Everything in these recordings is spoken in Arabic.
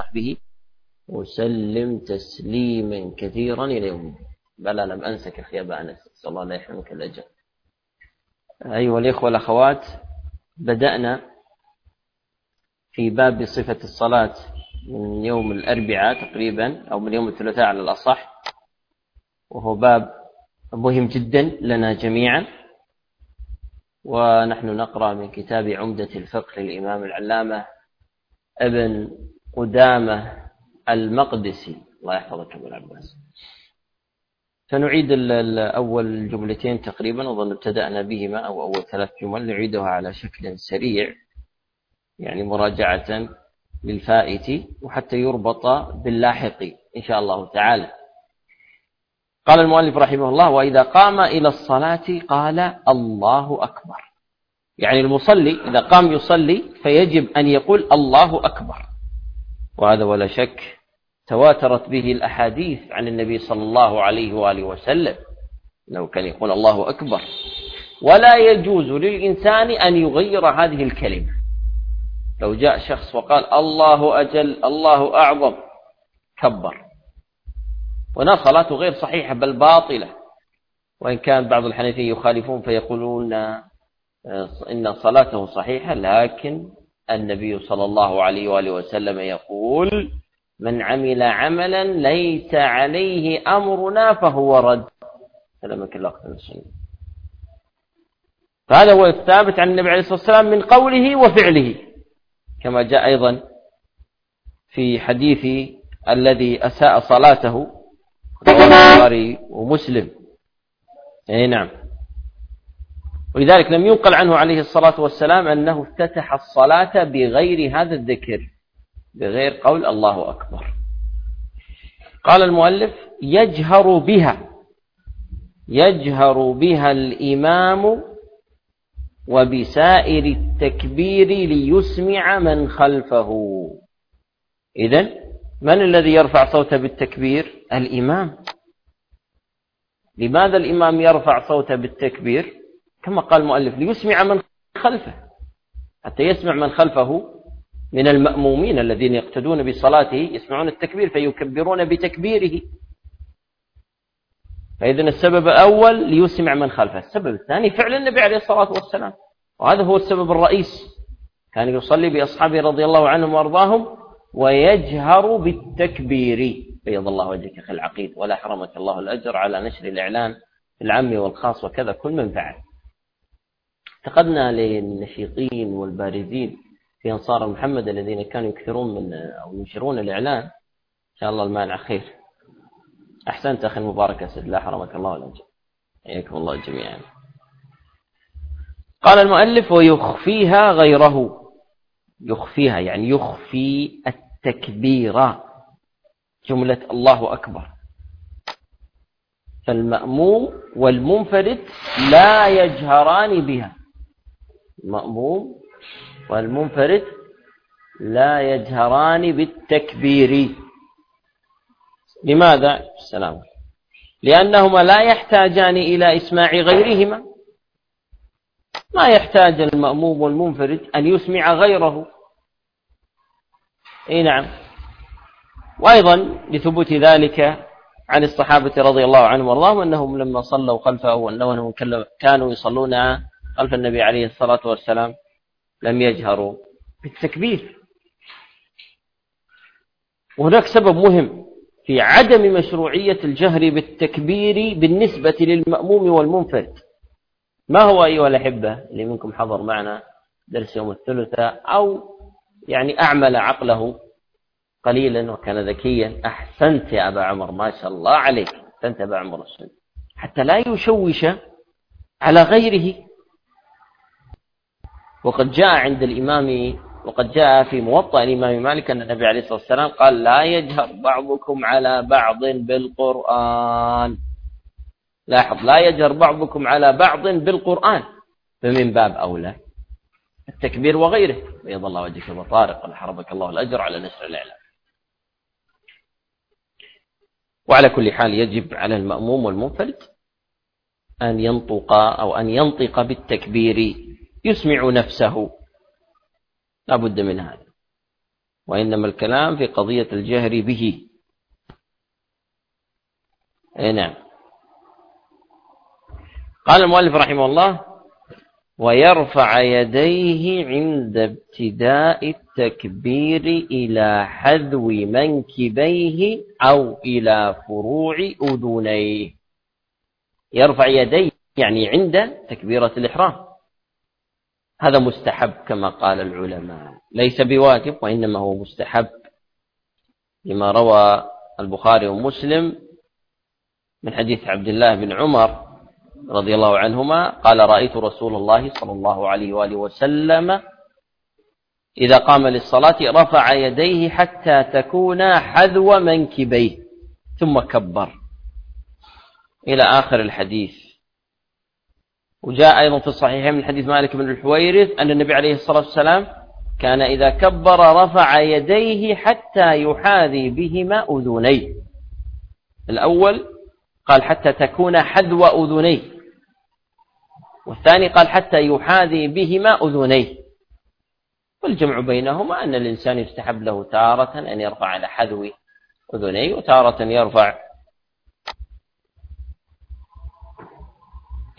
وصحبه وسلم تسليما كثيرا إلى يوم الدين. بلى لم أنسك يا أبا أنس صلى الله لا يحرمك الأجر أيها الإخوة والأخوات بدأنا في باب صفة الصلاة من يوم الأربعاء تقريبا أو من يوم الثلاثاء على الأصح. وهو باب مهم جدا لنا جميعا. ونحن نقرأ من كتاب عمدة الفقه للإمام العلامة ابن قدامة المقدسي. الله يحفظك أبو العباس. سنعيد أول جملتين تقريبا أظن ابتدأنا بهما أو أول ثلاث جمل نعيدها على شكل سريع يعني مراجعة للفائت وحتى يربط باللاحق إن شاء الله تعالى. قال المؤلف رحمه الله وإذا قام إلى الصلاة قال الله أكبر. يعني المصلي إذا قام يصلي فيجب أن يقول الله أكبر. وهذا ولا شك تواترت به الأحاديث عن النبي صلى الله عليه وآله وسلم. أنه كان يقول الله أكبر. ولا يجوز للإنسان أن يغير هذه الكلمة. لو جاء شخص وقال الله أجل الله أعظم كبر. ونا صلاته غير صحيحة بل باطلة. وإن كان بعض الحنفية يخالفون فيقولون إن صلاته صحيحة لكن النبي صلى الله عليه وآله وسلم يقول من عمل عملا ليس عليه أمرنا فهو رد. سلامك الله فهذا هو الثابت عن النبي عليه الصلاة والسلام من قوله وفعله. كما جاء أيضا في حديث الذي أساء صلاته البخاري ومسلم. أي نعم. ولذلك لم ينقل عنه عليه الصلاة والسلام أنه افتتح الصلاة بغير هذا الذكر بغير قول الله أكبر. قال المؤلف يجهر بها يجهر بها الإمام وبسائر التكبير ليسمع من خلفه. إذن من الذي يرفع صوته بالتكبير؟ الإمام. لماذا الإمام يرفع صوته بالتكبير؟ كما قال المؤلف ليسمع من خلفه. حتى يسمع من خلفه من المأمومين الذين يقتدون بصلاته يسمعون التكبير فيكبرون بتكبيره. فإذن السبب الأول ليسمع من خلفه. السبب الثاني فعل النبي عليه الصلاة والسلام. وهذا هو السبب الرئيس. كان يصلي بأصحابه رضي الله عنهم وأرضاهم ويجهر بالتكبير. بيض الله وجهك أخي العقيد. ولا حرمك الله الأجر على نشر الإعلان العام والخاص وكذا. كل من فعل. اعتقدنا للنشيطين والبارزين في أنصار محمد الذين كانوا يكثرون من أو ينشرون الإعلان. إن شاء الله المانع خير. أحسنت أخي المبارك أسد لا حرمك الله الأجر حياكم الله جميعا. قال المؤلف ويخفيها غيره. يخفيها يعني يخفي التكبير. جملة الله أكبر. فالمأموم والمنفرد لا يجهران بها. المأموم والمنفرد لا يجهران بالتكبير. لماذا؟ السلام. لأنهما لا يحتاجان إلى إسماع غيرهما. ما يحتاج المأموم والمنفرد أن يسمع غيره. إي نعم. وأيضا لثبوت ذلك عن الصحابة رضي الله عنهم وأرضاهم أنهم لما صلوا خلفه وأنهم كانوا يصلون خلف النبي عليه الصلاة والسلام لم يجهروا. بالتكبير. وهناك سبب مهم في عدم مشروعية الجهر بالتكبير بالنسبة للمأموم والمنفرد. ما هو أيها الأحبة اللي منكم حضر معنا درس يوم الثلاثاء أو يعني أعمل عقله قليلا وكان ذكيا؟ أحسنت يا أبا عمر ما شاء الله عليك. أحسنت أبا عمر حتى لا يشوش على غيره وقد جاء عند الإمام وقد جاء في موطأ الإمام مالك أن النبي عليه الصلاة والسلام قال لا يجهر بعضكم على بعض بالقرآن. لاحظ لا يجهر بعضكم على بعض بالقرآن. فمن باب أولى التكبير وغيره. بيض الله وجهك أبو طارق حربك الله الأجر على نشر الإعلام. وعلى كل حال يجب على المأموم والمنفرد أن ينطق أو أن ينطق بالتكبير يسمع نفسه. لا بد من هذا. وإنما الكلام في قضية الجهر به. أي نعم. قال المؤلف رحمه الله ويرفع يديه عند ابتداء التكبير إلى حذو منكبيه أو إلى فروع أذنيه. يرفع يديه يعني عند تكبيرة الإحرام. هذا مستحب كما قال العلماء. ليس بواجب وإنما هو مستحب. لما روى البخاري ومسلم من حديث عبد الله بن عمر رضي الله عنهما قال رأيت رسول الله صلى الله عليه وآله وسلم إذا قام للصلاة رفع يديه حتى تكون حذو منكبيه ثم كبر. إلى آخر الحديث. وجاء أيضا في الصحيحين من حديث مالك بن الحويرث أن النبي عليه الصلاة والسلام كان إذا كبر رفع يديه حتى يحاذي بهما أذنيه. الأول قال حتى تكون حذو أذنيه. والثاني قال حتى يحاذي بهما أذنيه. والجمع بينهما أن الإنسان يستحب له تارة أن يرفع على حذو أذنيه وتارة يرفع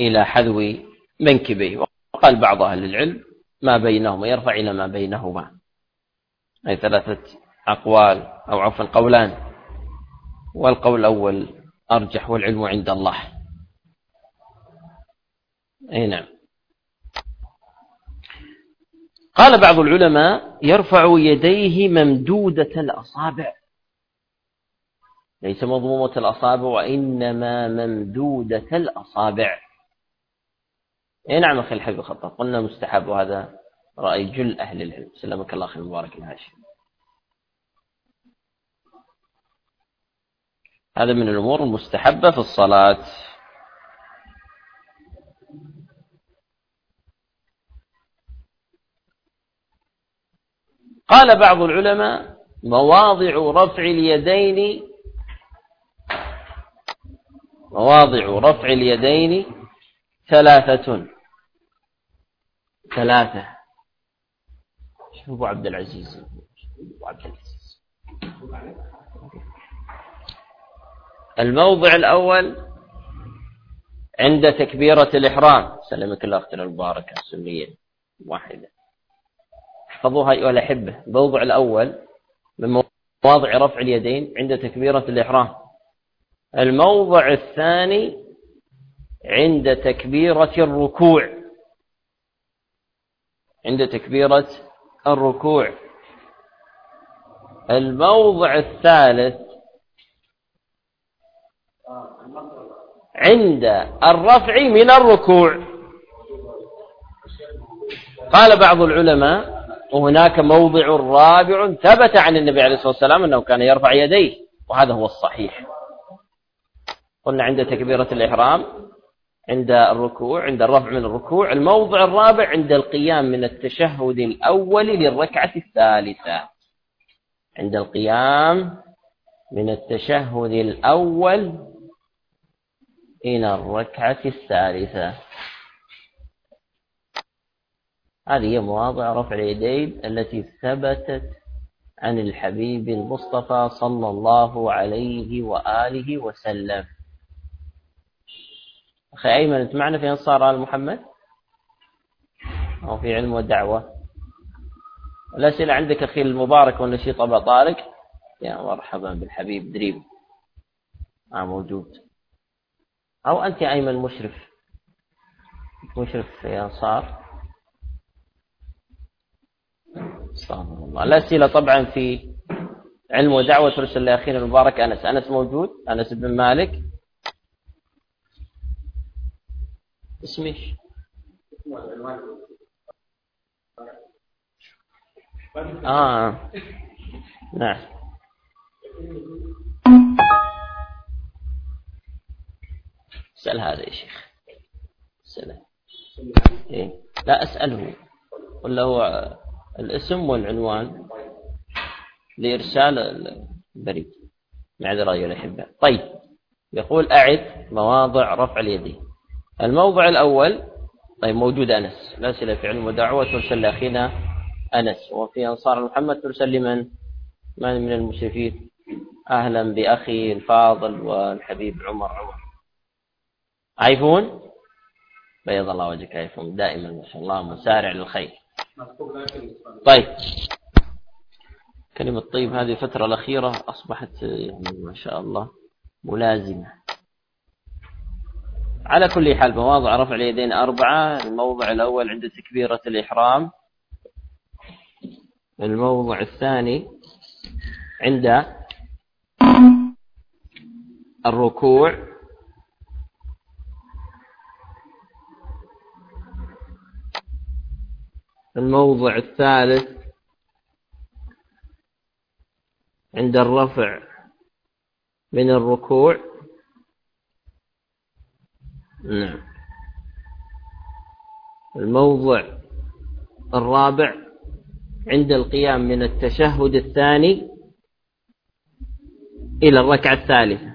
إلى حذو منكبيه وقال بعض أهل العلم ما بينهما يرفع إلى ما بينهما. أي ثلاثة أقوال أو عفوا قولان. والقول الأول أرجح والعلم عند الله. أي نعم. قال بعض العلماء يرفع يديه ممدودة الأصابع. ليس مضمومة الأصابع وإنما ممدودة الأصابع. اي نعم أخي الحبيب الخطاب قلنا مستحب وهذا رأي جل أهل العلم. سلمك الله خير مبارك الهاشم هذا من الأمور المستحبة في الصلاة. قال بعض العلماء مواضع رفع اليدين مواضع رفع اليدين ثلاثة. ثلاثة. شوف أبو عبد العزيز. أبو عبد العزيز. الموضع الأول عند تكبيرة الإحرام. سلمك الله أختنا المباركة سنية واحدة. احفظوها أيها الأحبة. الموضع الأول من مواضع رفع اليدين عند تكبيرة الإحرام. الموضع الثاني عند تكبيرة الركوع. عند تكبيرة الركوع. الموضع الثالث عند الرفع من الركوع. قال بعض العلماء وهناك موضع رابع ثبت عن النبي عليه الصلاة والسلام أنه كان يرفع يديه وهذا هو الصحيح. قلنا عند تكبيرة الإحرام عند الركوع عند الرفع من الركوع الموضع الرابع عند القيام من التشهد الأول للركعة الثالثة. عند القيام من التشهد الأول إلى الركعة الثالثة. هذه هي مواضع رفع اليدين التي ثبتت عن الحبيب المصطفى صلى الله عليه وآله وسلم. أخي أيمن أنت معنا في أنصار آل محمد؟ أو في علم ودعوة؟ الأسئلة عندك أخي المبارك والنشيط أبا طارق؟ يا مرحبا بالحبيب دريب آه موجود. أو أنت يا أيمن مشرف. مشرف في أنصار. استغفر الله. الأسئلة طبعا في علم ودعوة ترسل لأخينا المبارك أنس. أنس موجود؟ أنس بن مالك. اسمش آه. نعم. اسأل هذا يا شيخ. اسأله. إيه؟ لا أسأله. ولا هو الاسم والعنوان لإرسال البريد. معذرة أيها الأحبة طيب. يقول أعد مواضع رفع اليدين. الموضع الأول طيب موجود أنس. الأسئلة في علم ودعوة ترسل لأخينا أنس. وفي أنصار محمد ترسل لمن؟ من من المشرفين أهلا بأخي الفاضل والحبيب عمر. عمر. عيفون؟ بيض الله وجهك عيفون. دائما ما شاء الله مسارع للخير. طيب. كلمة طيب هذه الفترة الأخيرة أصبحت يعني ما شاء الله ملازمة. على كل حال مواضع رفع اليدين أربعة. الموضع الأول عند تكبيرة الإحرام. الموضع الثاني عند الركوع. الموضع الثالث عند الرفع من الركوع. نعم. الموضع الرابع عند القيام من التشهد الثاني إلى الركعة الثالثة.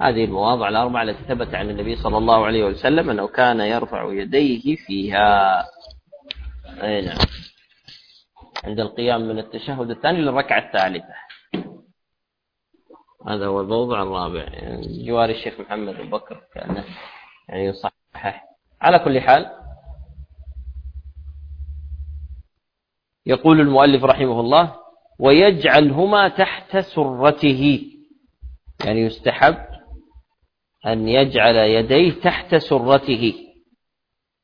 هذه المواضع الأربعة التي ثبت عن النبي صلى الله عليه وسلم أنه كان يرفع يديه فيها. أي نعم. عند القيام من التشهد الثاني للركعة الثالثة. هذا هو الموضع الرابع. يعني جوار الشيخ محمد بن بكر كأنه يعني يصحح. على كل حال يقول المؤلف رحمه الله ويجعلهما تحت سرته. يعني يستحب أن يجعل يديه تحت سرته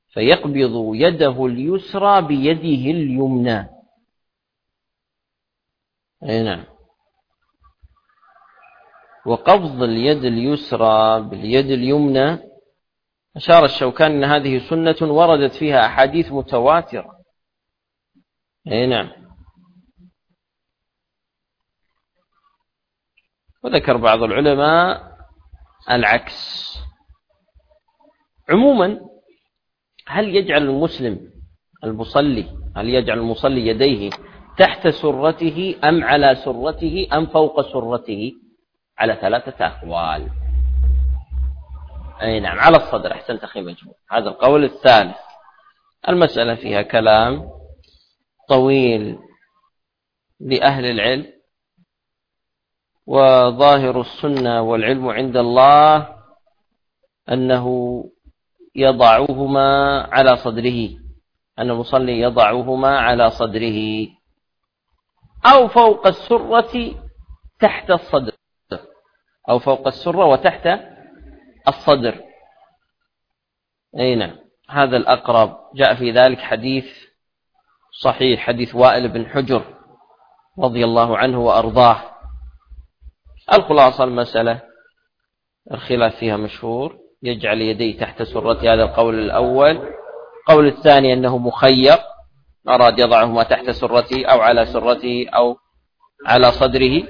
فيقبض يده اليسرى بيده اليمنى. أي نعم. وقبض اليد اليسرى باليد اليمنى أشار الشوكان أن هذه سنة وردت فيها أحاديث متواترة. أي نعم. وذكر بعض العلماء العكس. عموما هل يجعل المسلم المصلي هل يجعل المصلي يديه تحت سرته أم على سرته أم فوق سرته؟ على ثلاثة أقوال. أي نعم على الصدر. أحسنت أخي مجموع. هذا القول الثالث. المسألة فيها كلام طويل لأهل العلم وظاهر السنة والعلم عند الله أنه يضعهما على صدره أن المصلي يضعهما على صدره. أو فوق السرة تحت الصدر. أو فوق السرة وتحت الصدر. أي نعم. هذا الأقرب. جاء في ذلك حديث صحيح حديث وائل بن حجر رضي الله عنه وأرضاه. الخلاصة المسألة الخلاف فيها مشهور. يجعل يديه تحت سرته هذا القول الأول. القول الثاني أنه مخير أراد يضعهما تحت سرته أو على سرته أو على صدره.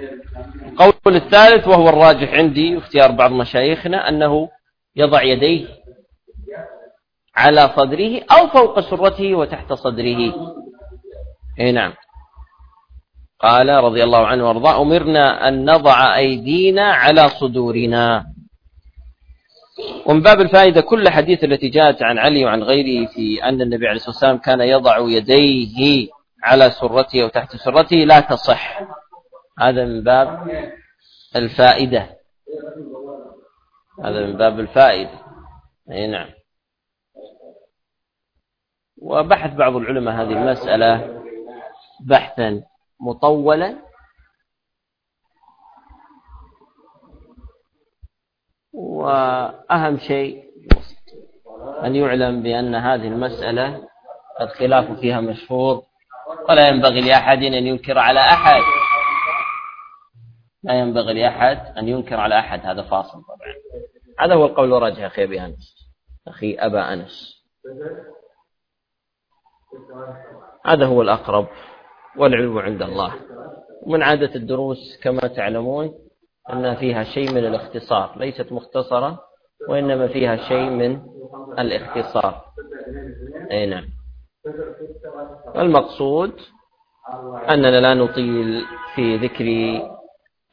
القول الثالث وهو الراجح عندي واختيار بعض مشايخنا أنه يضع يديه على صدره أو فوق سرته وتحت صدره. إي نعم. قال رضي الله عنه وارضاه أمرنا أن نضع أيدينا على صدورنا. ومن باب الفائدة كل حديث التي جاءت عن علي وعن غيره في أن النبي عليه الصلاة والسلام كان يضع يديه على سرته أو تحت سرته لا تصح. هذا من باب الفائدة. هذا من باب الفائدة. أي نعم. وبحث بعض العلماء هذه المسألة بحثا مطولا. وأهم شيء أن يعلم بأن هذه المسألة الخلاف فيها مشهور ولا ينبغي لأحد أن ينكر على أحد. لا ينبغي لأحد أن ينكر على أحد هذا فاصل طبعا. هذا هو القول الراجح أخي أبي أنس. أخي أبا أنس. هذا هو الأقرب والعلم عند الله. ومن عادة الدروس كما تعلمون أن فيها شيء من الاختصار ليست مختصرة وإنما فيها شيء من الاختصار. أي نعم. المقصود أننا لا نطيل في ذكر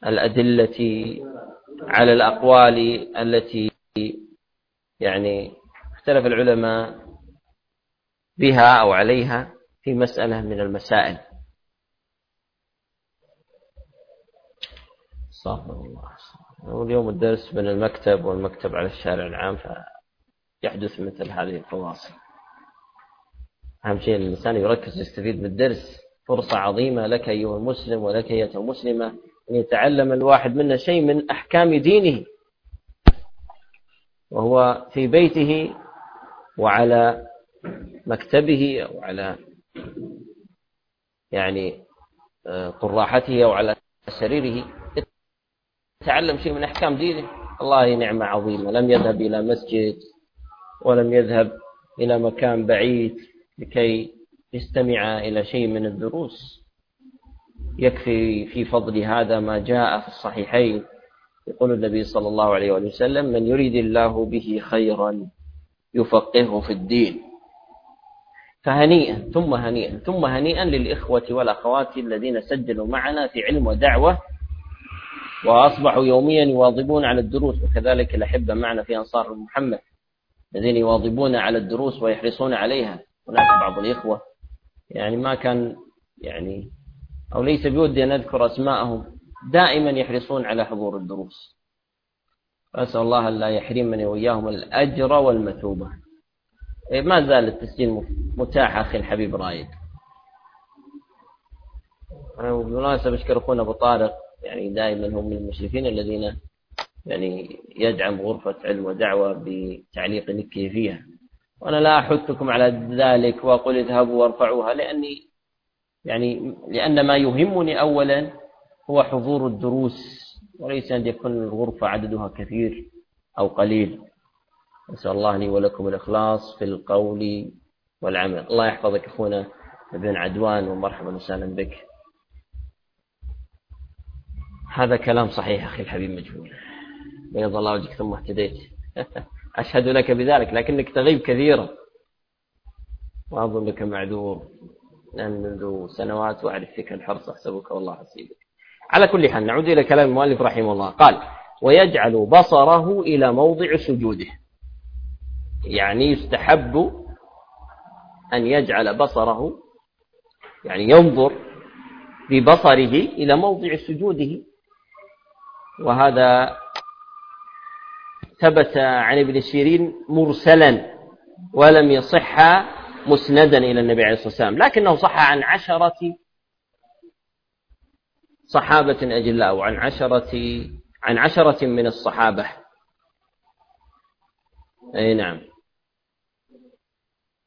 الأدلة على الأقوال التي يعني اختلف العلماء بها أو عليها في مسألة من المسائل. استغفر الله. واليوم الدرس بين المكتب والمكتب على الشارع العام فيحدث مثل هذه الفواصل. أهم شيء الإنسان يركز ويستفيد من الدرس. فرصة عظيمة لك أيها المسلم ولك أيها المسلمة أن يتعلم الواحد منا شيء من أحكام دينه. وهو في بيته وعلى مكتبه أو على يعني آه، قراحته أو على سريره. يتعلم شيء من أحكام دينه؟ الله نعمة عظيمة. لم يذهب إلى مسجد ولم يذهب إلى مكان بعيد لكي يستمع إلى شيء من الدروس. يكفي في فضل هذا ما جاء في الصحيحين. يقول النبي صلى الله عليه وسلم من يريد الله به خيرا يفقهه في الدين. فهنيئا ثم هنيئا ثم هنيئا للإخوة والأخوات الذين سجلوا معنا في علم ودعوة وأصبحوا يوميا يواظبون على الدروس وكذلك الأحبة معنا في أنصار محمد الذين يواظبون على الدروس ويحرصون عليها. هناك بعض الإخوة يعني ما كان يعني أو ليس بودي أن أذكر أسماءهم دائما يحرصون على حضور الدروس. أسأل الله أن لا يحرمني وإياهم الأجر والمثوبة. إيه، ما زال التسجيل متاح أخي الحبيب رايد أنا بالمناسبة أشكر أخونا أبو طارق. يعني دائما هم من المشرفين الذين يعني يدعم غرفة علم ودعوة بتعليق نكي فيها. وأنا لا أحثكم على ذلك وأقول اذهبوا وارفعوها لأني يعني لأن ما يهمني أولا هو حضور الدروس وليس أن يكون الغرفة عددها كثير أو قليل. نسأل الله لي ولكم الإخلاص في القول والعمل. الله يحفظك أخونا ابن عدوان ومرحبا وسهلا بك. هذا كلام صحيح أخي الحبيب مجهول. بيض الله وجهك ثم اهتديت. أشهد لك بذلك لكنك تغيب كثيرا. وأظنك معذور لأن منذ سنوات وأعرف فيك الحرص أحسبك والله حسيبك. على كل حال نعود إلى كلام المؤلف رحمه الله. قال ويجعل بصره إلى موضع سجوده. يعني يستحب أن يجعل بصره يعني ينظر ببصره إلى موضع سجوده. وهذا ثبت عن ابن سيرين مرسلا ولم يصح مسندا إلى النبي عليه الصلاة والسلام لكنه صح عن عشرة صحابة أجلاء أو عن عشرة عن عشرة من الصحابة. أي نعم.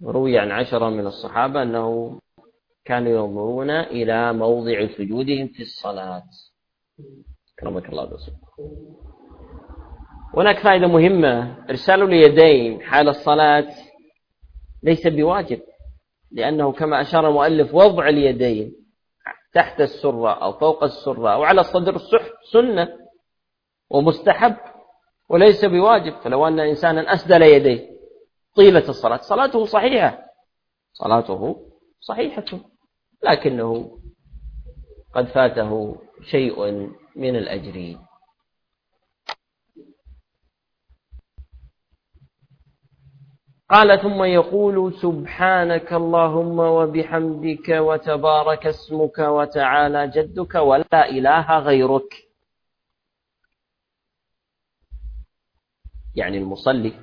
روي عن عشرة من الصحابة أنه كانوا ينظرون إلى موضع سجودهم في الصلاة. كرمك الله بس هناك فائدة مهمة. إرسال اليدين حال الصلاة ليس بواجب لأنه كما أشار المؤلف وضع اليدين تحت السرة أو فوق السرة أو على الصدر سنة ومستحب وليس بواجب. فلو أن إنسانا أسدل يديه طيلة الصلاة صلاته صحيحة. صلاته صحيحة لكنه قد فاته شيء من الأجر قال ثم يقول سبحانك اللهم وبحمدك وتبارك اسمك وتعالى جدك ولا إله غيرك. يعني المصلي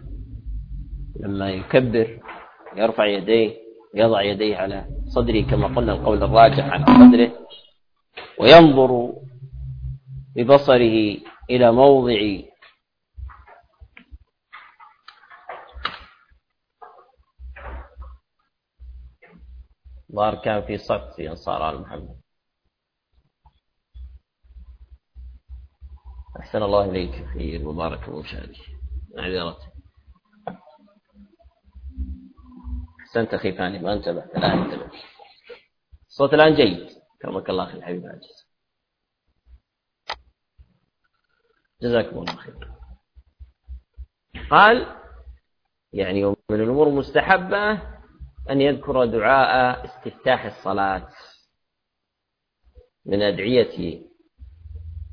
لما يكبر يرفع يديه يضع يديه على صدره كما قلنا القول الراجح على صدره وينظر ببصره إلى موضع ظهر كان في صف في أنصار آل محمد. أحسن الله إليك في المبارك المشاهد معذرة أحسنت أخي فاني. ما انتبه الآن انتبه. الصوت الآن جيد. كرمك الله أخي الحبيب عاجز جزاكم الله خير. قال يعني من الأمور المستحبة أن يذكر دعاء استفتاح الصلاة. من أدعية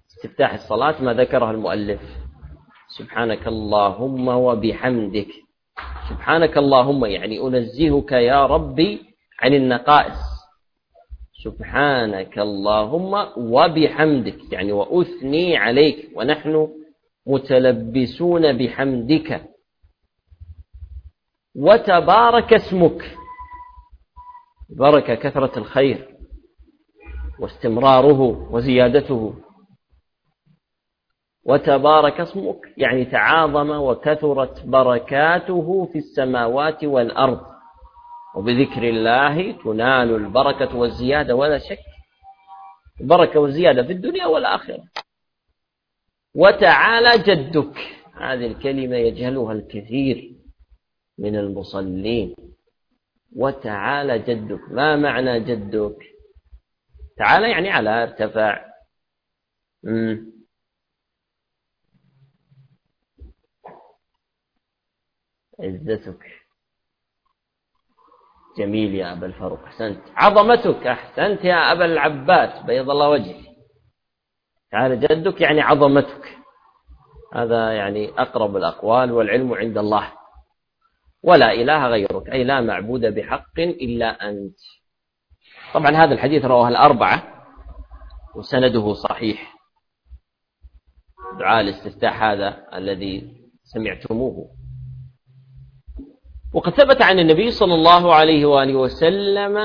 استفتاح الصلاة ما ذكره المؤلف. سبحانك اللهم وبحمدك. سبحانك اللهم يعني أنزهك يا ربي عن النقائص. سبحانك اللهم وبحمدك يعني وأثني عليك ونحن متلبسون بحمدك. وتبارك اسمك. بركة كثرة الخير واستمراره وزيادته. وتبارك اسمك يعني تعاظم وكثرت بركاته في السماوات والأرض. وبذكر الله تنال البركة والزيادة ولا شك البركة والزيادة في الدنيا والآخرة. وتعالى جدك. هذه الكلمة يجهلها الكثير من المصلين. وتعالى جدك. ما معنى جدك؟ تعالى يعني على ارتفع مم. عزتك. جميل يا أبا الفاروق أحسنت. عظمتك أحسنت يا أبا العباس بيض الله وجهك. تعالى جدك يعني عظمتك. هذا يعني أقرب الأقوال والعلم عند الله. ولا إله غيرك أي لا معبود بحق إلا أنت. طبعا هذا الحديث رواه الأربعة وسنده صحيح. دعاء الاستفتاح هذا الذي سمعتموه. وقد ثبت عن النبي صلى الله عليه وآله وسلم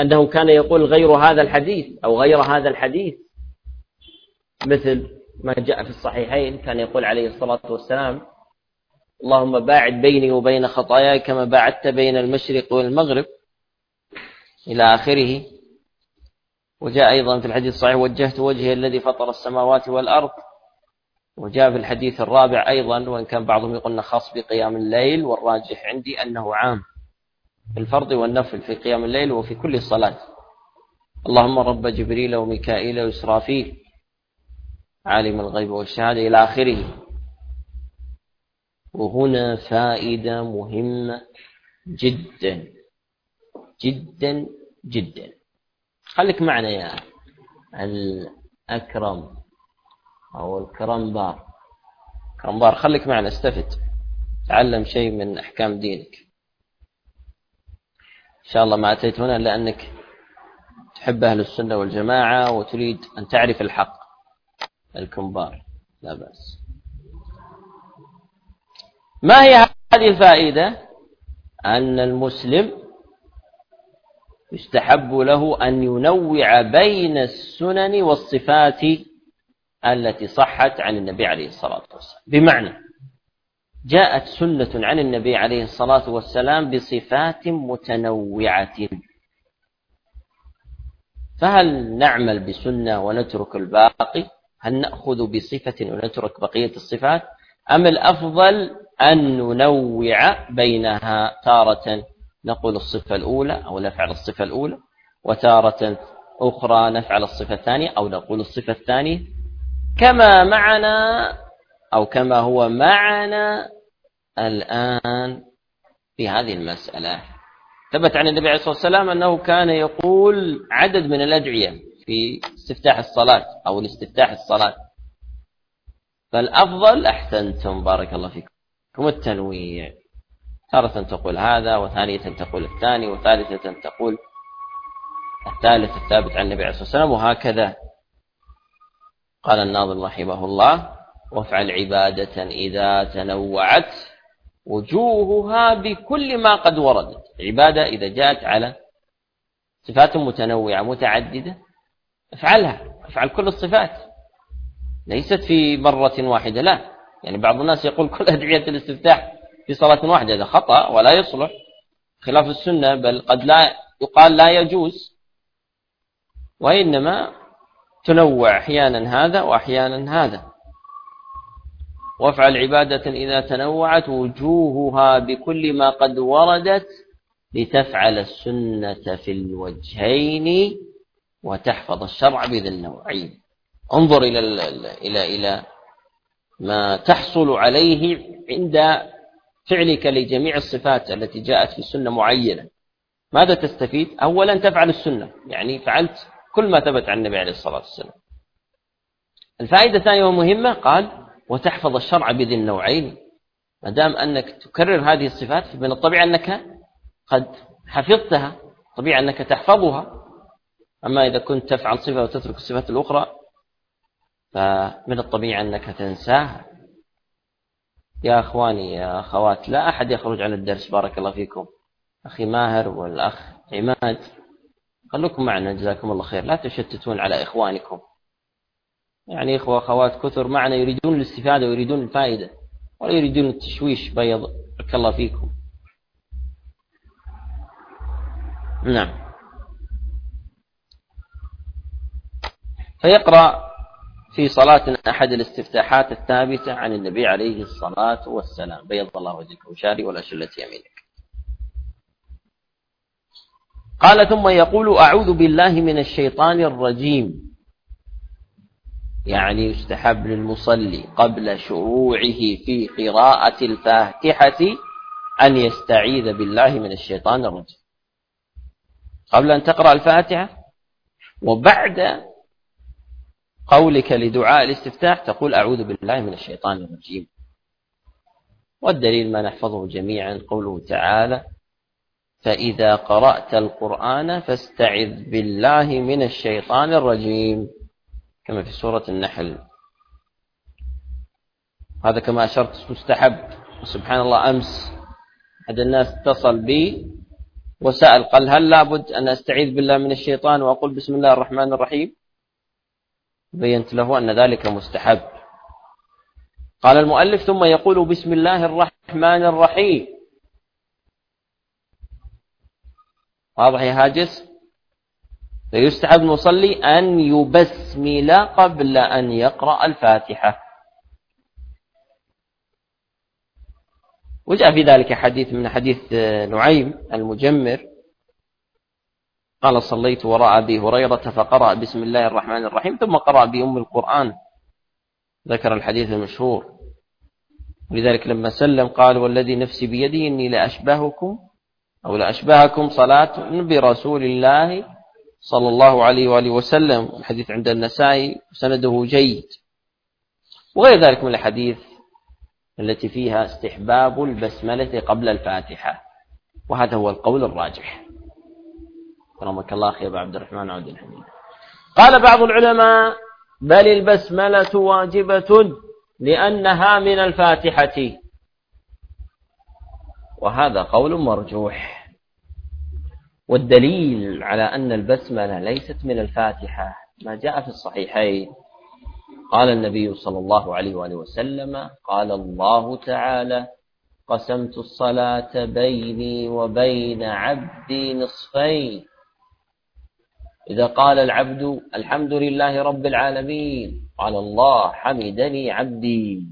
أنه كان يقول غير هذا الحديث أو غير هذا الحديث مثل ما جاء في الصحيحين كان يقول عليه الصلاة والسلام اللهم باعد بيني وبين خطاياي كما باعدت بين المشرق والمغرب إلى آخره. وجاء أيضا في الحديث الصحيح وجهت وجهي الذي فطر السماوات والأرض. وجاء في الحديث الرابع أيضا وإن كان بعضهم يقولنا خاص بقيام الليل والراجح عندي أنه عام في الفرض والنفل في قيام الليل وفي كل صلاة اللهم رب جبريل وميكائيل وإسرافيل عالم الغيب والشهادة إلى آخره. وهنا فائدة مهمة جدا جدا جدا. خليك معنا يا الأكرم. أو الكرمبار كرمبار خليك معنا استفد. تعلم شيء من أحكام دينك. إن شاء الله ما أتيت هنا لأنك تحب أهل السنة والجماعة وتريد أن تعرف الحق. الكمبار لا بأس. ما هي هذه الفائدة؟ أن المسلم يستحب له أن ينوع بين السنن والصفات التي صحت عن النبي عليه الصلاة والسلام. بمعنى جاءت سنة عن النبي عليه الصلاة والسلام بصفات متنوعة. فهل نعمل بسنة ونترك الباقي؟ هل نأخذ بصفة ونترك بقية الصفات؟ أم الأفضل أن ننوع بينها تارة؟ نقول الصفة الأولى أو نفعل الصفة الأولى وتارة أخرى نفعل الصفة الثانية أو نقول الصفة الثانية كما معنا أو كما هو معنا الآن في هذه المسألة. ثبت عن النبي عليه الصلاة والسلام أنه كان يقول عدد من الأدعية في استفتاح الصلاة أو الاستفتاح الصلاة. فالأفضل أحسنتم بارك الله فيكم التنويع تارة تقول هذا وثانية تقول الثاني وثالثة تقول الثالث الثابت عن النبي عليه الصلاة والسلام وهكذا. قال الناظم رحمه الله وافعل عبادة إذا تنوعت وجوهها بكل ما قد وردت. عبادة إذا جاءت على صفات متنوعة متعددة افعلها افعل كل الصفات. ليست في مرة واحدة لا. يعني بعض الناس يقول كل أدعية الاستفتاح في صلاة واحدة هذا خطأ ولا يصلح. خلاف السنة بل قد لا يقال لا يجوز وإنما تنوع أحيانا هذا وأحيانا هذا. وافعل عبادة إذا تنوعت وجوهها بكل ما قد وردت لتفعل السنة في الوجهين وتحفظ الشرع بذي النوعين. انظر إلى إلى إلى ما تحصل عليه عند فعلك لجميع الصفات التي جاءت في السنة معينة. ماذا تستفيد؟ أولا تفعل السنة. يعني فعلت كل ما ثبت عن النبي عليه الصلاة والسلام. الفائدة الثانية ومهمة قال وتحفظ الشرع بذي النوعين. ما دام أنك تكرر هذه الصفات فمن الطبيعي أنك قد حفظتها طبيعي أنك تحفظها. أما إذا كنت تفعل صفة وتترك الصفات الأخرى فمن الطبيعي أنك تنساها. يا أخواني يا أخوات لا أحد يخرج عن الدرس. بارك الله فيكم. أخي ماهر والأخ عماد. خلوكم معنا جزاكم الله خير. لا تشتتون على إخوانكم. يعني إخوة أخوات كثر معنا يريدون الاستفادة ويريدون الفائدة ولا يريدون التشويش بيض بارك الله فيكم. نعم. فيقرأ في صلاة أحد الاستفتاحات الثابتة عن النبي عليه الصلاة والسلام. بيض الله وجهك وشاري والأشلة يمينك. قال ثم يقول أعوذ بالله من الشيطان الرجيم. يعني يستحب للمصلي قبل شروعه في قراءة الفاتحة أن يستعيذ بالله من الشيطان الرجيم. قبل أن تقرأ الفاتحة وبعد قولك لدعاء الاستفتاح تقول أعوذ بالله من الشيطان الرجيم. والدليل ما نحفظه جميعا قوله تعالى فإذا قرأت القرآن فاستعذ بالله من الشيطان الرجيم. كما في سورة النحل. هذا كما أشرت مستحب. سبحان الله أمس أحد الناس اتصل بي وسأل قال هل لابد أن أستعيذ بالله من الشيطان؟ وأقول بسم الله الرحمن الرحيم. بينت له أن ذلك مستحب. قال المؤلف ثم يقول بسم الله الرحمن الرحيم. واضح يا هاجس فيستحب المصلي أن يبسمل قبل أن يقرأ الفاتحة. وجاء في ذلك حديث من حديث نعيم المجمر. قال صليت وراء أبي هريرة فقرأ بسم الله الرحمن الرحيم ثم قرأ بأم القرآن. ذكر الحديث المشهور. لذلك لما سلم قال والذي نفسي بيده إني لأشبهكم أو لأشبهكم صلاة برسول الله صلى الله عليه وآله وسلم. الحديث عند النسائي سنده جيد. وغير ذلك من الحديث التي فيها استحباب البسملة قبل الفاتحة. وهذا هو القول الراجح. كرمك الله أخي أبو عبد الرحمن عبد الحميد. قال بعض العلماء بل البسملة واجبة لأنها من الفاتحة. وهذا قول مرجوح. والدليل على أن البسملة ليست من الفاتحة ما جاء في الصحيحين. قال النبي صلى الله عليه وآله وسلم قال الله تعالى قسمت الصلاة بيني وبين عبدي نصفين. إذا قال العبد الحمد لله رب العالمين. قال الله حمدني عبدي.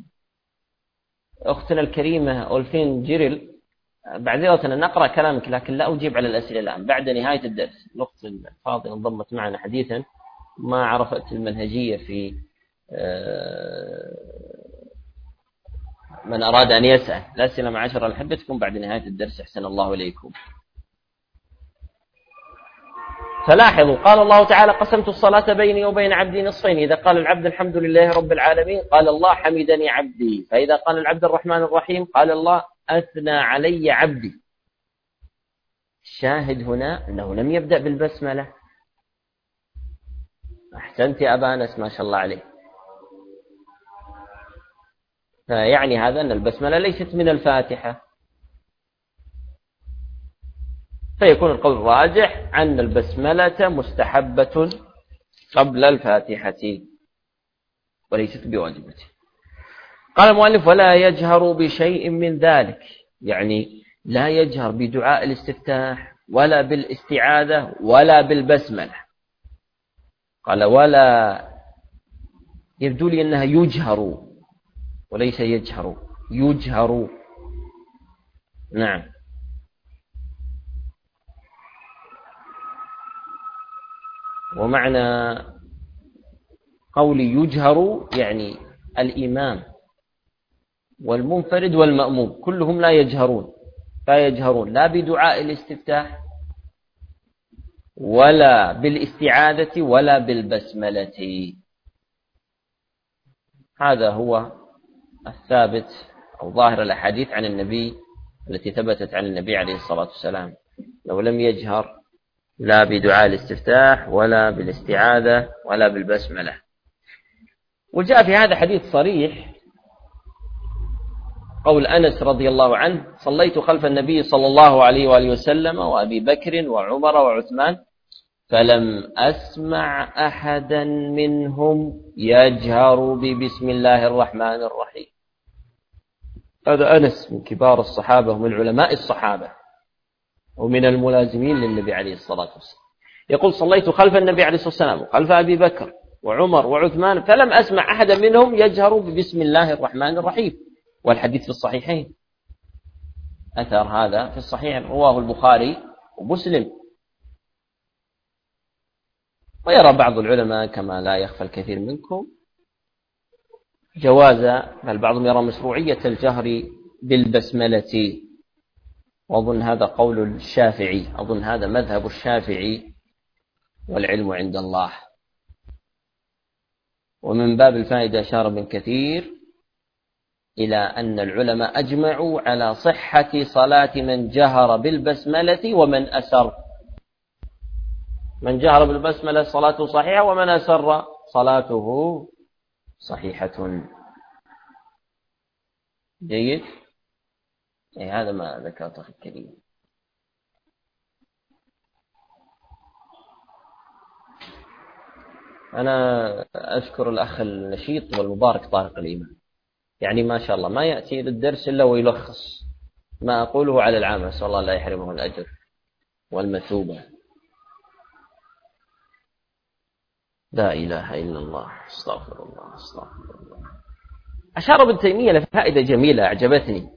أختنا الكريمة أولفين جيرل بعد أنا نقرأ كلامك لكن لا أجيب على الأسئلة الآن. بعد نهاية الدرس الأخت الفاضلة انضمت معنا حديثا ما عرفت المنهجية في آه، من أراد أن يسأل. الأسئلة معاشر الأحبة تكون بعد نهاية الدرس أحسن الله إليكم. فلاحظوا قال الله تعالى قسمت الصلاة بيني وبين عبدي نصفين. إذا قال العبد الحمد لله رب العالمين قال الله حمدني عبدي. فإذا قال العبد الرحمن الرحيم قال الله أثنى علي عبدي. الشاهد هنا أنه لم يبدأ بالبسملة. أحسنت يا أبا أنس ما شاء الله عليه فيعني هذا أن البسملة ليست من الفاتحة. فيكون القول الراجح أن البسملة مستحبة قبل الفاتحة. وليست بواجبة. قال المؤلف ولا يجهر بشيء من ذلك. يعني لا يجهر بدعاء الاستفتاح ولا بالاستعاذة ولا بالبسملة. قال ولا يبدو لي أنها يجهر وليس يجهر. يجهر. نعم. ومعنى قول يجهر يعني الإمام. والمنفرد والمأموم كلهم لا يجهرون لا يجهرون لا بدعاء الاستفتاح ولا بالاستعاذة ولا بالبسملة. هذا هو الثابت أو ظاهر الأحاديث عن النبي التي ثبتت عن النبي عليه الصلاة والسلام. لو لم يجهر لا بدعاء الاستفتاح ولا بالاستعاذة ولا بالبسملة. وجاء في هذا حديث صريح قول أنس رضي الله عنه صليت خلف النبي صلى الله عليه وآله وسلم وأبي بكر وعمر وعثمان فلم أسمع أحدا منهم يجهر ببسم الله الرحمن الرحيم. هذا أنس من كبار الصحابة ومن علماء الصحابة ومن الملازمين للنبي عليه الصلاة والسلام. يقول صليت خلف النبي عليه الصلاة والسلام وخلف أبي بكر وعمر وعثمان فلم أسمع أحدا منهم يجهر ببسم الله الرحمن الرحيم. والحديث في الصحيحين. أثر هذا في الصحيح رواه البخاري ومسلم. ويرى بعض العلماء كما لا يخفى الكثير منكم جواز بل بعضهم يرى مشروعية الجهر بالبسملة. وأظن هذا قول الشافعي أظن هذا مذهب الشافعي والعلم عند الله. ومن باب الفائدة أشار ابن كثير إلى أن العلماء أجمعوا على صحة صلاة من جهر بالبسملة ومن أسر. من جهر بالبسملة صلاته صحيحة ومن أسر صلاته صحيحة. جيد؟ أي هذا ما ذكرته في الكريم. أنا أشكر الأخ النشيط والمبارك طارق الإيمان. يعني ما شاء الله ما يأتي للدرس إلا ويلخص ما أقوله على العام أسأل الله لا يحرمه الأجر والمثوبة. لا إله إلا الله. أستغفر الله أستغفر الله. أشار ابن تيمية لفائدة جميلة أعجبتني.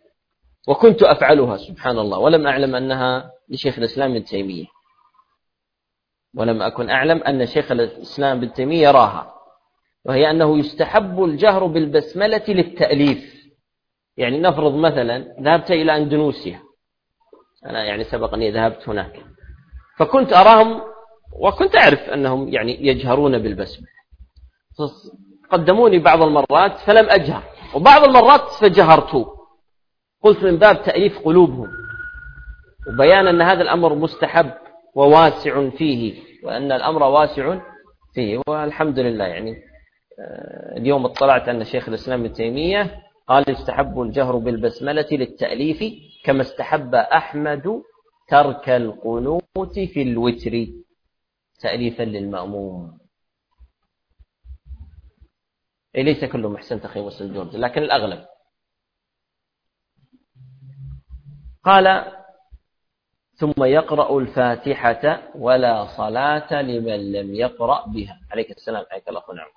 وكنت أفعلها سبحان الله. ولم أعلم أنها لشيخ الإسلام ابن تيمية. ولم أكن أعلم أن شيخ الإسلام ابن تيمية يراها. وهي أنه يستحب الجهر بالبسملة للتأليف. يعني نفرض مثلا ذهبت إلى أندونيسيا. أنا يعني سبق أني ذهبت هناك. فكنت أراهم وكنت أعرف أنهم يعني يجهرون بالبسملة. قدموني بعض المرات فلم أجهر. وبعض المرات فجهرت. قلت من باب تأليف قلوبهم. وبيان أن هذا الأمر مستحب وواسع فيه. وأن الأمر واسع فيه. والحمد لله يعني اليوم اطلعت أن شيخ الإسلام ابن تيمية قال يستحب الجهر بالبسملة للتأليف كما استحب أحمد ترك القنوت في الوتر تأليفا للمأموم. إيه ليس كل محسن أخي مسلم جورج لكن الأغلب. قال ثم يقرأ الفاتحة ولا صلاة لمن لم يقرأ بها. عليك السلام عليك الله نعم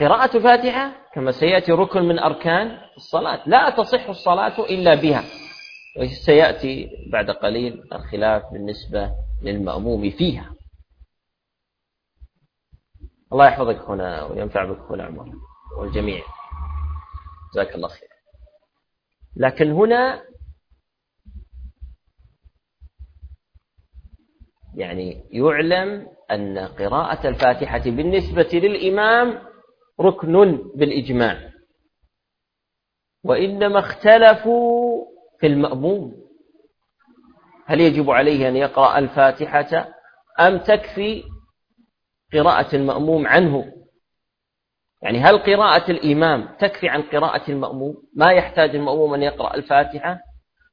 قراءة الفاتحة كما سيأتي ركن من أركان الصلاة. لا تصح الصلاة إلا بها. وسيأتي بعد قليل الخلاف بالنسبة للمأموم فيها. الله يحفظك هنا وينفع بك هنا عمر والجميع. جزاك الله خير. لكن هنا يعني يعلم أن قراءة الفاتحة بالنسبة للإمام ركن بالإجماع. وإنما اختلفوا في المأموم. هل يجب عليه أن يقرأ الفاتحة أم تكفي قراءة المأموم عنه؟ يعني هل قراءة الإمام تكفي عن قراءة المأموم؟ ما يحتاج المأموم أن يقرأ الفاتحة؟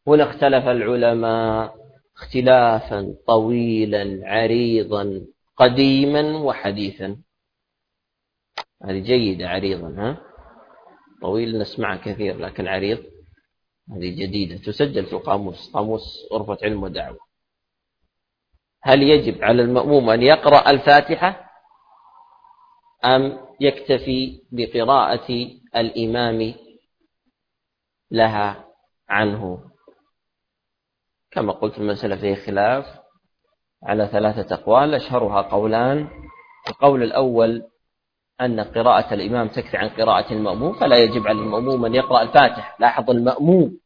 هنا اختلف العلماء. اختلافا طويلا عريضا قديما وحديثا. هذه جيدة عريضا ها؟ طويل نسمعها كثير لكن عريض. هذه جديدة تسجل في القاموس. قاموس غرفة علم ودعوة. هل يجب على المأموم أن يقرأ الفاتحة أم يكتفي بقراءة الإمام لها عنه؟ كما قلت المسألة فيه خلاف على ثلاثة أقوال. أشهرها قولان. القول الأول أن قراءة الإمام تكفي عن قراءة المأموم فلا يجب على المأموم أن يقرأ الفاتحة. لاحظ المأموم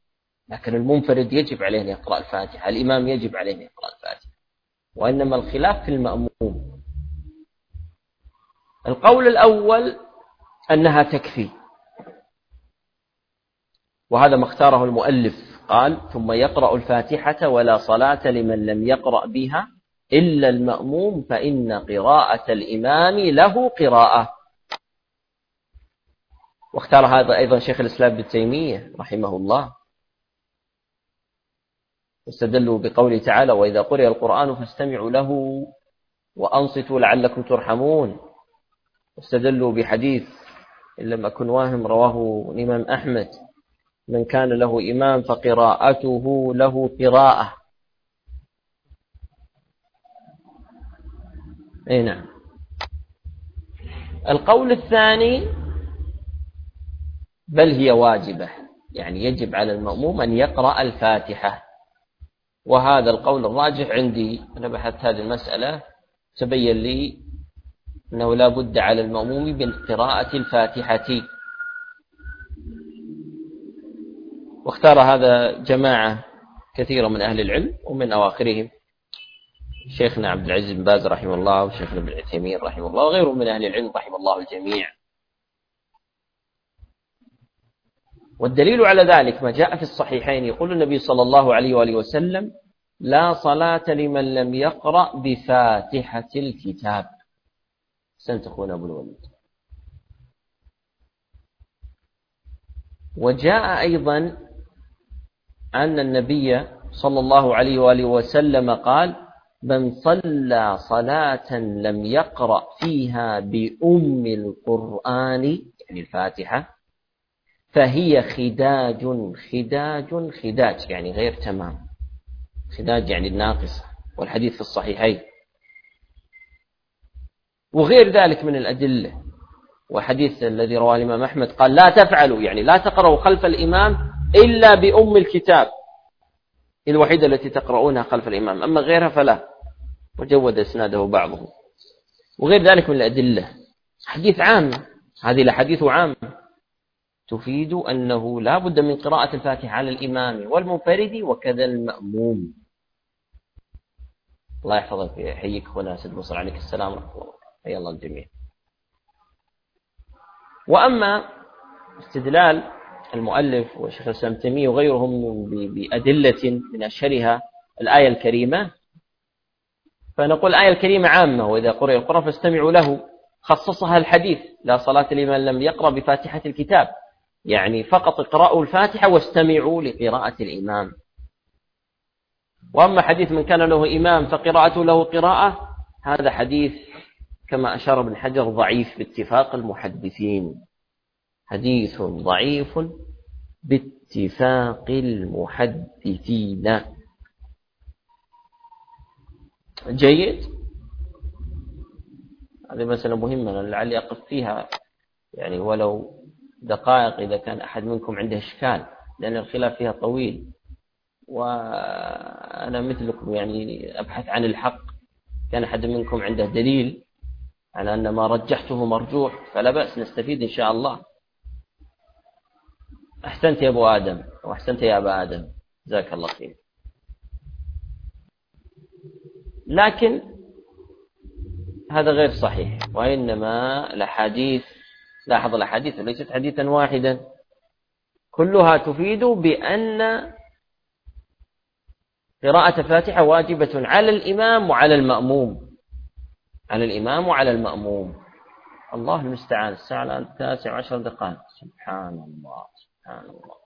لكن المنفرد يجب عليه أن يقرأ الفاتحة الإمام يجب عليه أن يقرأ الفاتحة. وإنما الخلاف في المأموم. القول الأول أنها تكفي. وهذا ما اختاره المؤلف. قال ثم يقرأ الفاتحة ولا صلاة لمن لم يقرأ بها إلا المأموم فإن قراءة الإمام له قراءة. واختار هذا أيضا شيخ الإسلام ابن تيمية رحمه الله. واستدلوا بقوله تعالى وإذا قرئ القرآن فاستمعوا له وأنصتوا لعلكم ترحمون. واستدلوا بحديث إن لم أكن واهم رواه الإمام أحمد من كان له إمام فقراءته له قراءة. أي نعم. القول الثاني بل هي واجبة. يعني يجب على المأموم أن يقرأ الفاتحة. وهذا القول الراجح عندي. أنا بحثت هذه المسألة. تبين لي أنه لا بد على المأموم من قراءة الفاتحة. واختار هذا جماعة كثيرة من أهل العلم ومن أواخرهم. شيخنا عبد العزيز بن باز رحمه الله وشيخنا ابن عثيمين رحمه الله وغيرهم من أهل العلم رحمه الله الجميع. والدليل على ذلك ما جاء في الصحيحين يقول النبي صلى الله عليه وآله وسلم لا صلاة لمن لم يقرأ بفاتحة الكتاب. سنت أخونا أبو الوليد. وجاء أيضا أن النبي صلى الله عليه وآله وسلم قال من صلى صلاة لم يقرأ فيها بأم القرآن يعني الفاتحة فهي خداج خداج خداج يعني غير تمام. خداج يعني الناقصة والحديث في الصحيحين. وغير ذلك من الأدلة وحديث الذي رواه الإمام أحمد قال لا تفعلوا يعني لا تقرأوا خلف الإمام إلا بأم الكتاب الوحيدة التي تقرؤونها خلف الإمام أما غيرها فلا. وجود إسناده بعضهم وغير ذلك من الأدلة. حديث عام هذه الأحاديث عامة تفيد أنه لا بد من قراءة الفاتحة على الإمام والمنفرد وكذا المأموم. الله يحفظك يحييك أخونا سيد مصر. عليك السلام ورحمة الله حيا الله الجميع. وأما استدلال المؤلف وشيخ الإسلام تيمية وغيرهم بأدلة من أشهرها الآية الكريمة فنقول الآية الكريمة عامة وإذا قرئ القرآن فاستمعوا له. خصصها الحديث لا صلاة لمن لم يقرأ بفاتحة الكتاب. يعني فقط اقرأوا الفاتحة واستمعوا لقراءة الإمام. وأما حديث من كان له إمام فقراءته له قراءة هذا حديث كما أشار ابن حجر ضعيف باتفاق المحدثين. حديث ضعيف باتفاق المحدثين. جيد؟ هذه مسألة مهمة لعلي أقف فيها. يعني ولو دقائق إذا كان أحد منكم عنده إشكال لأن الخلاف فيها طويل. وأنا مثلكم يعني أبحث عن الحق. كان أحد منكم عنده دليل على أن ما رجحته مرجوح فلا بأس نستفيد إن شاء الله. أحسنت يا أبو آدم وأحسنت يا أبا آدم. جزاك الله خير. لكن هذا غير صحيح وإنما الأحاديث لاحظ الأحاديث ليست حديثا واحدا. كلها تفيد بأن قراءة الفاتحة واجبة على الإمام وعلى المأموم. على الإمام وعلى المأموم. الله المستعان. الساعة الآن التاسع عشر دقائق. سبحان الله سبحان الله.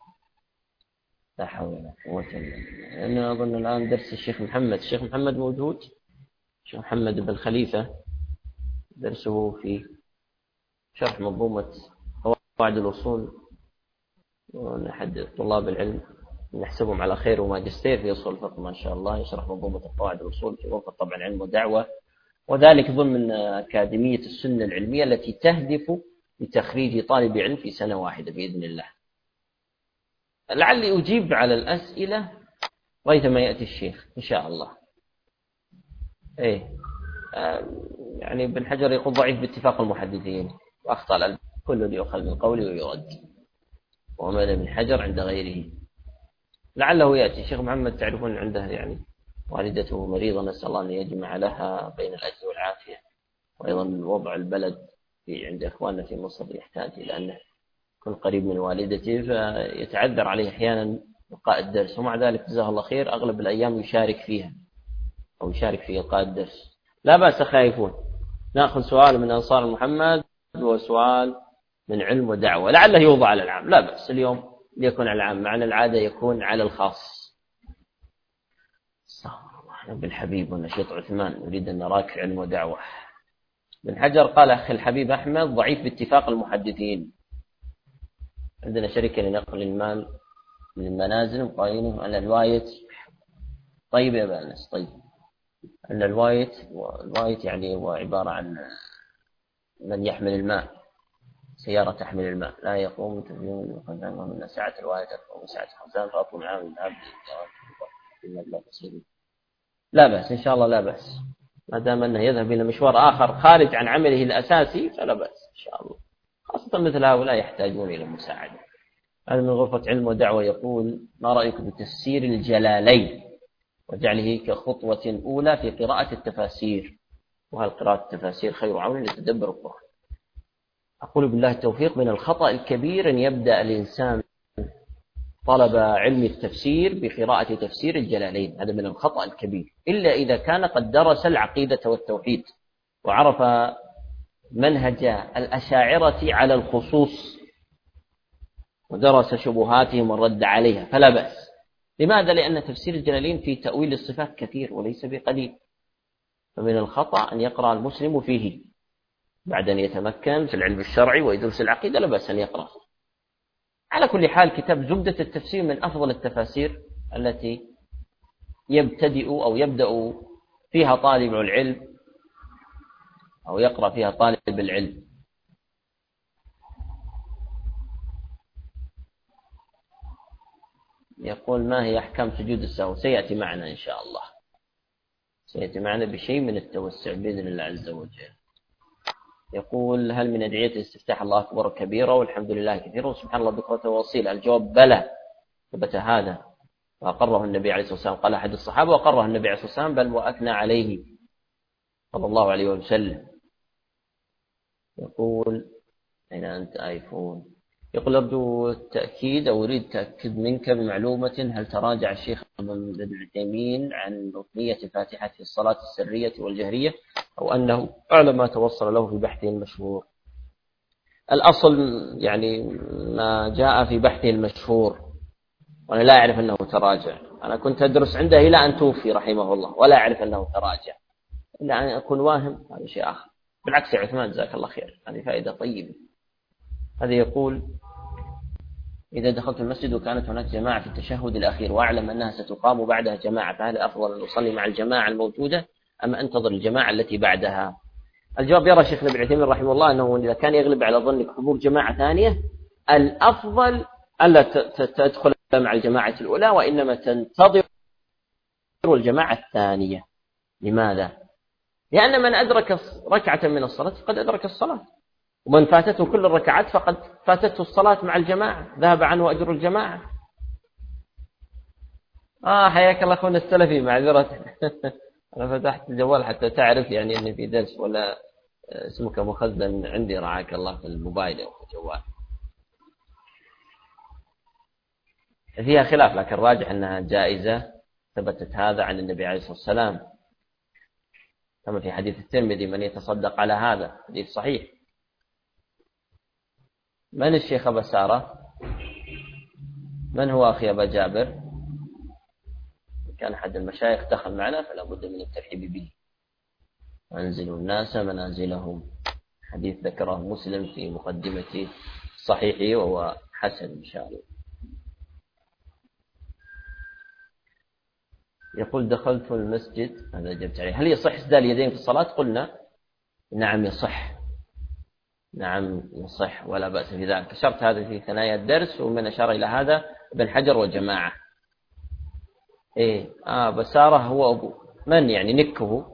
لا حول ولا قوة إلا بالله. أنا أظن الآن درس الشيخ محمد. الشيخ محمد موجود؟ الشيخ محمد بن خليفة درسه في شرح منظومة قواعد الأصول. ونحد طلاب العلم نحسبهم على خير وماجستير في أصول الفقه ما شاء الله يشرح منظومة قواعد الأصول في غرفة طبعا علم ودعوة. وذلك ضمن أكاديمية السنة العلمية التي تهدف لتخريج طالب علم في سنة واحدة بإذن الله. لعلي أجيب على الأسئلة ريثما يأتي الشيخ إن شاء الله. إيه. يعني ابن حجر يقول ضعيف باتفاق المحدثين. وأخطأ كل يؤخذ من قوله ويرد. وماذا ابن حجر عند غيره. لعله يأتي. الشيخ محمد تعرفون عنده يعني والدته مريضة نسأل الله أن يجمع لها بين الأجر والعافية. وأيضا وضع البلد في عند إخواننا في مصر يحتاج إلى أنه يكون قريب من والدته فيتعذر عليه أحيانا إلقاء الدرس. ومع ذلك جزاه الله خير أغلب الأيام يشارك فيها أو يشارك في إلقاء الدرس. لا بأس خايفون نأخذ سؤال من أنصار محمد. وسؤال من علم ودعوة. لعله يوضع على العام. لا بأس اليوم ليكون على العام. معنى العادة يكون على الخاص. ابن الحبيب والنشيط. عثمان نريد أن نراك علم ودعوة. ابن حجر قال أخي الحبيب أحمد ضعيف باتفاق المحدثين. عندنا شركة لنقل المال من المنازل مقاينه أن الوايت. طيب يا بانس طيب. أن الوايت الوايت يعني هو عبارة عن من يحمل الماء سيارة تحمل الماء. لا يقوم تبيين الخزان من سعة الوايت أو سعة الخزان فأطلب معاه الذهاب لا بأس إن شاء الله لا بأس. ما دام أنه يذهب إلى مشوار آخر خارج عن عمله الأساسي فلا بأس إن شاء الله. خاصة مثل هؤلاء يحتاجون إلى مساعدة. هذا من غرفة علم ودعوة. يقول ما رأيك بتفسير الجلالين؟ وجعله كخطوة أولى في قراءة التفاسير. وهل قراءة التفاسير خير عون لتدبر القرآن؟ أقول بالله التوفيق من الخطأ الكبير أن يبدأ الإنسان طلب علم التفسير بقراءة تفسير الجلالين. هذا من الخطأ الكبير. إلا إذا كان قد درس العقيدة والتوحيد وعرف منهج الأشاعرة على الخصوص ودرس شبهاتهم والرد عليها فلا بأس. لماذا؟ لأن تفسير الجلالين في تأويل الصفات كثير وليس بقليل. فمن الخطأ أن يقرأ المسلم فيه. بعد أن يتمكن في العلم الشرعي ويدرس العقيدة لا بأس أن يقرأ. على كل حال كتاب زبدة التفسير من أفضل التفاسير التي يبتدئ أو يبدأ فيها طالب العلم أو يقرأ فيها طالب العلم. يقول ما هي أحكام سجود السهو سيأتي معنا إن شاء الله. سيأتي معنا بشيء من التوسع بإذن الله عز وجل. يقول هل من أدعية الاستفتاح الله أكبر كبيرة؟ والحمد لله كثيرا وسبحان الله بكرة وصيل الجواب بلى. ثبت هذا. وأقره النبي عليه الصلاة والسلام. قال أحد الصحابة وأقره النبي عليه الصلاة والسلام بل وأثنى عليه. صلى الله عليه وسلم. يقول أين أنت آيفون؟ يقول أرجو التأكيد أو أريد تأكد منك بمعلومة هل تراجع الشيخ ابن عثيمين عن ركنية فاتحة الصلاة السرية والجهرية؟ أو أنه أعلى ما توصل له في بحثه المشهور. الأصل يعني ما جاء في بحثه المشهور وأنا لا أعرف أنه تراجع. أنا كنت أدرس عنده إلى أن توفي رحمه الله ولا أعرف أنه تراجع. إلا أن أكون واهم هذا شيء آخر. بالعكس يا عثمان جزاك الله خير. هذه فائدة طيبة. هذا يقول إذا دخلت المسجد وكانت هناك جماعة في التشهد الأخير وأعلم أنها ستقام بعدها جماعة فهل أفضل أن أصلي مع الجماعة الموجودة أم أنتظر الجماعة التي بعدها؟ الجواب يرى شيخنا ابن عثيمين رحمه الله أنه إذا كان يغلب على ظنك حضور جماعة ثانية الأفضل ألا تدخل مع الجماعة الأولى وإنما تنتظر الجماعة الثانية. لماذا؟ لأن من أدرك ركعة من الصلاة فقد أدرك الصلاة. ومن فاتته كل الركعات فقد فاتته الصلاة مع الجماعة ذهب عنه أجر الجماعة. آه حياك الله أخونا السلفي معذرة. أنا فتحت الجوال حتى تعرف يعني أني في درس ولا اسمك مخزن عندي رعاك الله في الموبايل أو في الجوال. فيها خلاف لكن الراجح أنها جائزة ثبتت هذا عن النبي عليه الصلاة والسلام. كما في حديث الترمذي من يتصدق على هذا حديث صحيح. من الشيخ أبا سارة؟ من هو أخي أبا جابر؟ كان أحد المشايخ دخل معنا فلا بد من الترحيب به. أنزل الناس منازلهم حديث ذكره مسلم في مقدمة صحيحه وهو حسن إن شاء الله. يقول دخلت المسجد. هذا جبت عليه هل يصح اسدال اليدين في الصلاة؟ قلنا نعم يصح. نعم يصح ولا بأس في ذلك. أشرت هذا في ثنايا الدرس ومن أشار إلى هذا ابن حجر وجماعة إيه آه بسارة هو أبو من يعني؟ نكه.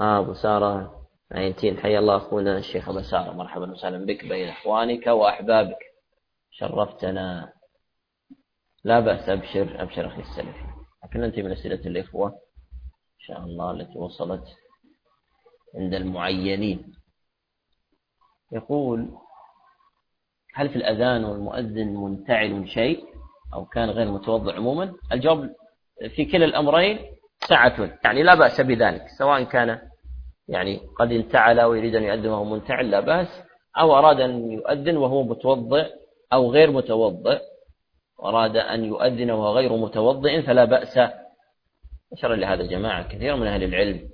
آه بسارة عينتين. حيا الله أخونا الشيخ بسارة. مرحبا وسهلا بك بين إخوانك وأحبابك. شرفتنا. لا بأس أبشر أبشر أخي السلفي. لكن أنت من أسئلة الإخوة. شاء الله التي وصلت عند المعينين. يقول هل في الأذان والمؤذن منتعل شيء أو كان غير متوضع عموما؟ الجواب في كلا الأمرين سعة يعني لا بأس بذلك سواء كان يعني قد انتعل ويريد أن يؤذن وهو منتعل لا بأس أو أراد أن يؤذن وهو متوضئ أو غير متوضئ أراد أن يؤذن وهو غير متوضئ فلا بأس أشار لهذا جماعة كثير من أهل العلم.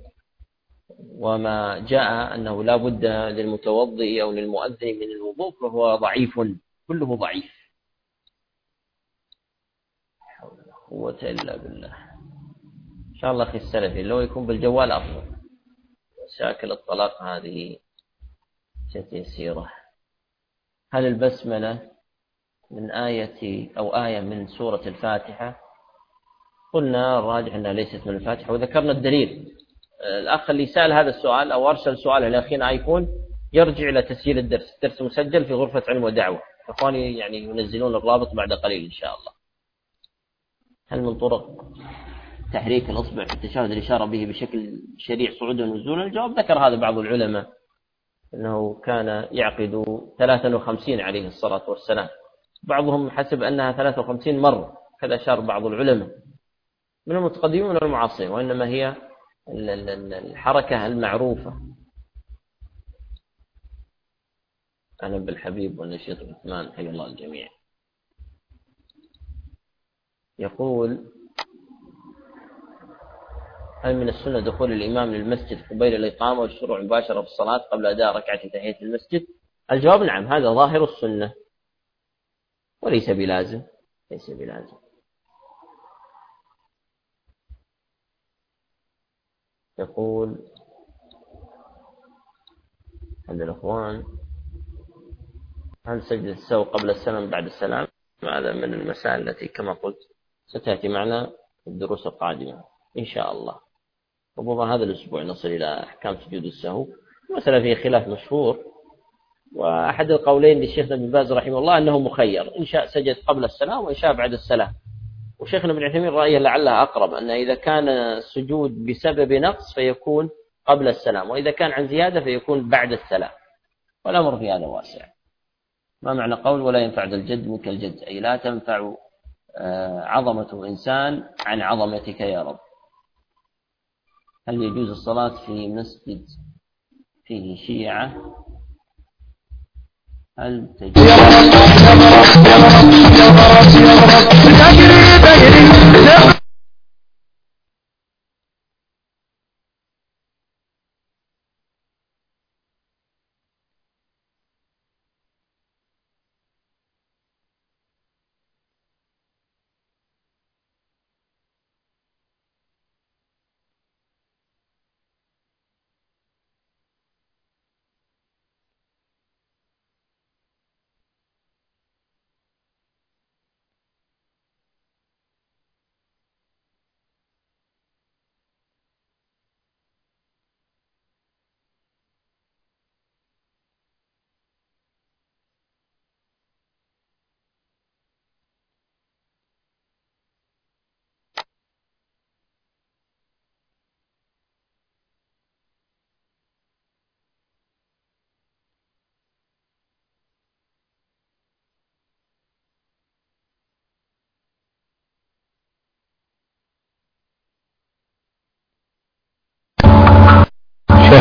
وما جاء أنه لا بد للمتوضئ أو للمؤذن من الوضوء فهو ضعيف كله ضعيف. حول ولا قوة إلا بالله. إن شاء الله أخي السلفي لو يكون بالجوال أفضل. شاكل الطلاق هذه يسيرة. هل البسملة من آية أو آية من سورة الفاتحة؟ قلنا الراجح أنها ليست من الفاتحة وذكرنا الدليل. الأخ اللي سأل هذا السؤال أو أرسل سؤال لأخينا أيكون يرجع إلى تسجيل الدرس الدرس مسجل في غرفة علم ودعوة. إخواني يعني ينزلون الرابط بعد قليل إن شاء الله. هل من طرق تحريك الأصبع في التشهد الإشارة به بشكل شريع صعودا ونزولا الجواب ذكر هذا بعض العلماء أنه كان يعقد 53 عليه الصلاة والسلام. بعضهم حسب أنها 53 مرة كذا أشار بعض العلماء. من المتقدمين والمعاصرين وإنما هي الحركة المعروفة. أهلا بالحبيب والنشيط عثمان حي الله الجميع. يقول هل من السنة دخول الإمام للمسجد قبيل الإقامة والشروع مباشرة في الصلاة قبل أداء ركعة تحية المسجد؟ الجواب نعم هذا ظاهر السنة. وليس بلازم ليس بلازم. يقول عند الأخوان هل سجد السو قبل السلام بعد السلام؟ هذا من المسائل التي كما قلت ستأتي معنا في الدروس القادمة إن شاء الله. ربما هذا الأسبوع نصل إلى أحكام سجود السهو مسألة فيه خلاف مشهور. وأحد القولين للشيخ ابن باز رحمه الله أنه مخير. إن شاء سجد قبل السلام وإن شاء بعد السلام. وشيخنا ابن عثيمين رأيه لعلها أقرب أن إذا كان السجود بسبب نقص فيكون قبل السلام وإذا كان عن زيادة فيكون بعد السلام. والأمر في هذا واسع. ما معنى قول ولا ينفع ذا الجد منك الجد؟ أي لا تنفع آه، عظمة إنسان عن عظمتك يا رب. هل يجوز الصلاة في مسجد فيه شيعة؟ هل تجوز؟ الشيخ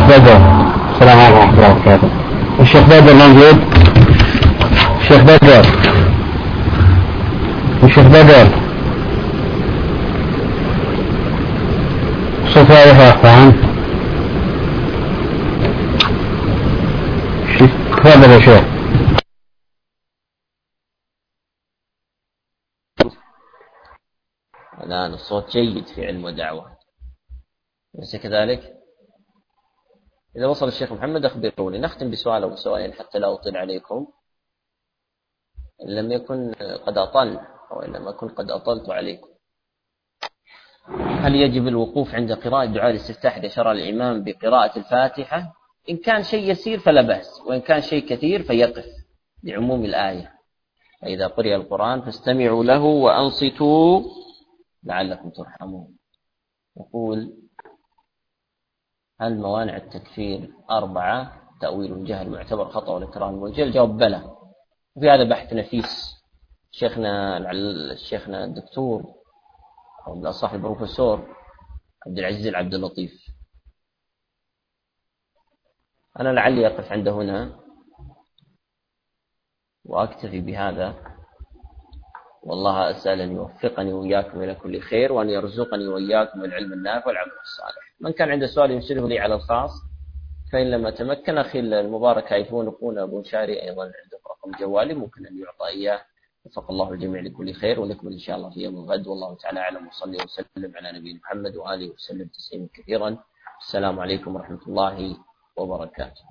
بدر. السلام عليكم ورحمة الله وبركاته. الشيخ بدر موجود؟ الشيخ بدر. الشيخ بدر. صوت واضح اخوان تفضل يا شيخ. الآن الصوت جيد في علم ودعوة. أليس كذلك؟ إذا وصل الشيخ محمد أخبروني. نختم بسؤال أو سؤالين حتى لا أطيل عليكم. إن لم يكن قد أطل أو إن لم أكن قد أطلت عليكم. هل يجب الوقوف عند قراءة دعاء الاستفتاح إذا شرع الإمام بقراءة الفاتحة؟ إن كان شيء يسير فلا بأس وإن كان شيء كثير فيقف لعموم الآية. فإذا قرئ القرآن فاستمعوا له وأنصتوا لعلكم ترحمون. يقول هل موانع التكفير أربعة تأويل الجهل معتبر خطأ والإكرام والوجه الجواب بلى. وفي هذا بحث نفيس شيخنا شيخنا الدكتور أو بالأصح البروفيسور عبد العزيز العبد اللطيف. أنا لعلي أقف عند هنا وأكتفي بهذا. والله أسأل أن يوفقني وإياكم إلى كل خير وأن يرزقني وإياكم العلم النافع والعمل الصالح. من كان عنده سؤال يرسله لي على الخاص فإن لم أتمكن أخي المبارك أيفون أخونا أبو شاري أيضا عنده رقم جوالي ممكن أن يعطى إياه. وفق الله الجميع لكل خير ونكمل إن شاء الله في يوم الغد والله تعالى أعلم وصلي وسلم على نبينا محمد وآله وسلم تسليما كثيرا. السلام عليكم ورحمة الله وبركاته.